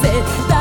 said